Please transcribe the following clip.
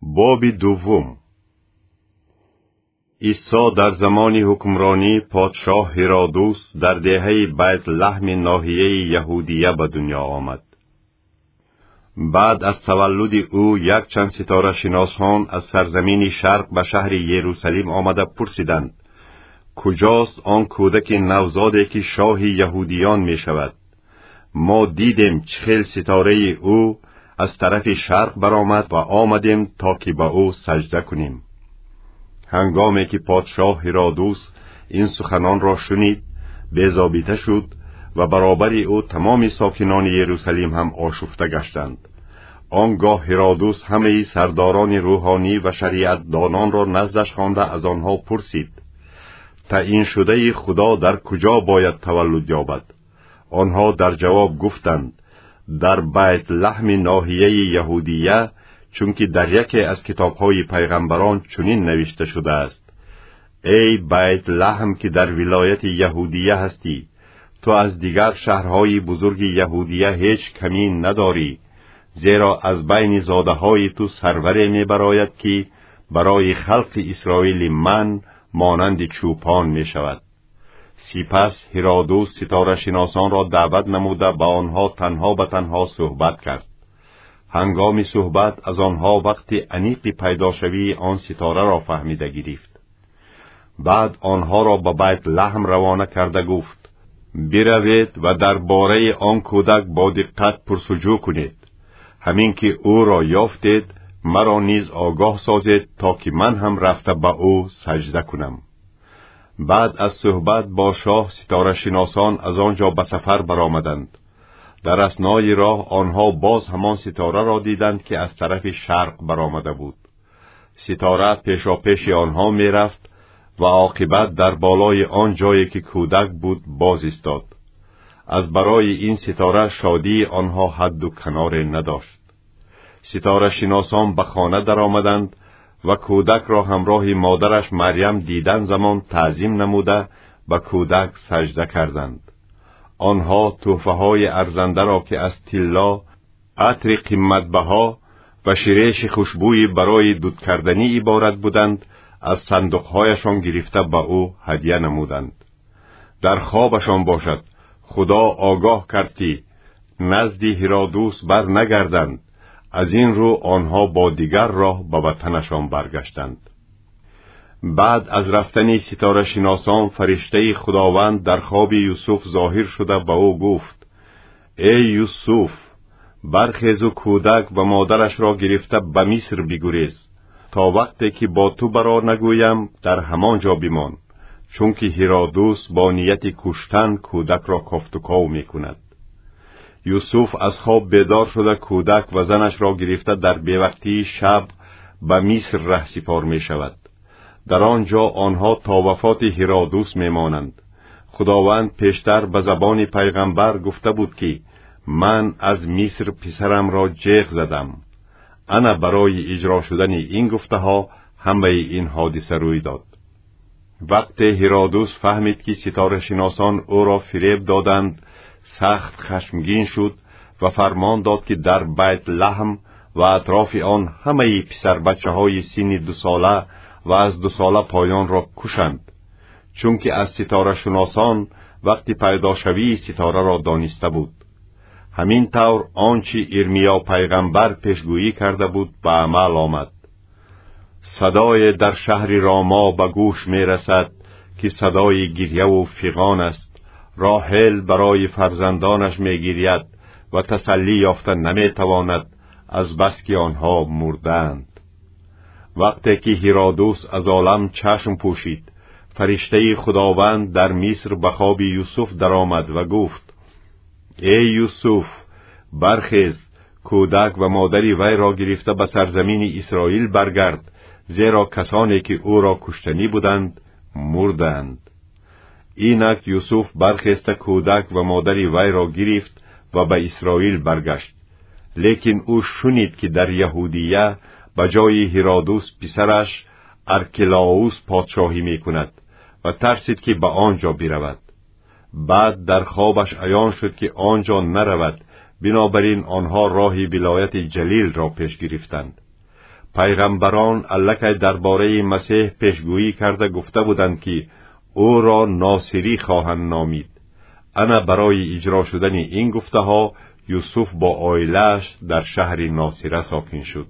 боби дуввум. Исо дар замони ҳукмронӣ подшоҳ ҳиродус дар деҳаи байтлаҳми ноҳияи яҳудия ба дунё омад. Баъд аз таваллуди ӯ якчанд ситорашиносҳон аз сарзамини шарқ ба шаҳри ерусалим омада пурсиданд. Куҷост он кӯдаки навзоде ки шоҳи яҳудиён мешавад. Мо дидем чӣ хел ситораи ӯ аз тарафи шарқ баромад ва омадем то ки ба ӯ саҷда кунем. Ҳангоме ки подшоҳ ҳиродус ин суханонро шунид безобита шуд ва баробари ӯ тамоми сокинони ерусалим ҳам ошуфта гаштанд. Он гоҳ ҳиродус ҳамаи сардорони рӯҳонӣ ва шариатдононро наздаш хонда аз онҳо пурсид. Таъиншудаи худо дар куҷо бояд таваллуд ёбад. Онҳо дар ҷавоб гуфтанд дар байтлаҳми ноҳияи яҳудия чунки дар яке аз китобҳои пайғамбарон чунин навишта шудааст. Эй байтлаҳм ки дар вилояти яҳудия ҳастӣ ту аз дигар шаҳрҳои бузурги яҳудия ҳеҷ камин надорӣ зеро аз байни зодаҳои ту сарваре мебарояд ки барои халқи исроили ман монанди чӯпон мешавад сипас ҳиродус ситорашиносонро даъват намуда ба онҳо танҳо ба танҳо суҳбат кард. Ҳангоми суҳбат аз онҳо вақти аниқи пайдошавии он ситораро фаҳмида гирифт. Баъд онҳоро ба байтлаҳм равона карда гуфт. Биравед ва дар бораи он кӯдак бо диққат пурсуҷӯ кунед. Ҳамин ки ӯро ёфтед маро низ огоҳ созед то ки ман ҳам рафта ба ӯ саҷда кунам баъд аз суҳбат бо шоҳ ситорашиносон аз он ҷо ба сафар баромаданд. Дар аснои роҳ онҳо боз ҳамон ситораро диданд ки аз тарафи шарқ баромада буд. Ситора пешопеши онҳо мерафт ва оқибат дар болои он ҷое ки кӯдак буд боз истод. Аз барои ин ситора шодии онҳо ҳадду каноре надошт. Ситорашиносон ба хона даромаданд ва кӯдакро ҳамроҳи модараш марьям дидан замон таъзим намуда ба кӯдак саҷда карданд. Онҳо тӯҳфаҳои арзандаро ки аз тилло атри қиматбаҳо ва ширеши хушбӯи барои дудкарданӣ иборат буданд аз сандуқҳояшон гирифта ба ӯ ҳадя намуданд. Дар хобашон бошад. Худо огоҳ кард ки назди ҳиродус бар нагарданд аз ин рӯ онҳо бо дигар роҳ ба ватанашон баргаштанд. Баъд аз рафтани ситорашиносон фариштаи худованд дар хоби юсуф зоҳир шуда ба ӯ гуфт эй юсуф бархезу кӯдак ва модарашро гирифта ба миср бигурез то вақте ки бо ту барор нагӯям дар ҳамон ҷо бимон чунки ҳиродус бо нияти куштан кӯдакро кофтуков мекунад юсуф аз хоб бедор шуда кӯдак ва занашро гирифта дар бевақтии шаб ба миср раҳсипор мешавад. Дар он ҷо онҳо то вафоти ҳиродус мемонанд. Худованд пештар ба забони пайғамбар гуфта буд ки ман аз миср писарамро ҷеғ задам. Ана барои иҷро шудани ин гуфтаҳо ҳамаи ин ҳодиса рӯй дод вақте ҳиродус фаҳмид ки ситорашиносон ӯро фиреб доданд сахт хашмгин шуд ва фармон дод ки дар байтлаҳм ва атрофи он ҳамаи писарбачаҳои синни дусола ва аз дусола поёнро кушанд. Чунки аз ситорашуносон вақти пайдошавии ситораро дониста буд. Ҳамин тавр он чи ирмиё пайғамбар пешгӯӣ карда буд ба амал омад. Садое дар шаҳри ромо ба гӯш мерасад ки садои гирьяву фиғон аст роҳел барои фарзандонаш мегирьяд ва тасаллӣ ёфта наметавонад аз бас ки онҳо мурдаанд вақте ки ҳиродус аз олам чашм пӯшид фариштаи худованд дар миср ба хоби юсуф даромад ва гуфт эй юсуф бархез кӯдак ва модари вайро гирифта ба сарзамини исроил баргард зеро касоне ки ӯро куштанӣ буданд мурданд инак юсуф бархеста кӯдак ва модари вайро гирифт ва ба исроил баргашт. Лекин ӯ шунид ки дар яҳудия ба ҷои ҳиродус писараш аркелоус подшоҳӣ мекунад ва тарсид ки ба он ҷо биравад. Баъд дар хобаш аён шуд ки он ҷо наравад бинобар ин онҳо роҳи вилояти ҷалилро пеш гирифтанд. Пайғамбарон аллакай дар бораи масеҳ пешгӯӣ карда гуфта буданд ки ӯро носирӣ хоҳанд номид ана барои иҷро шудани ин гуфтаҳо юсуф бо оилааш дар шаҳри носира сокин шуд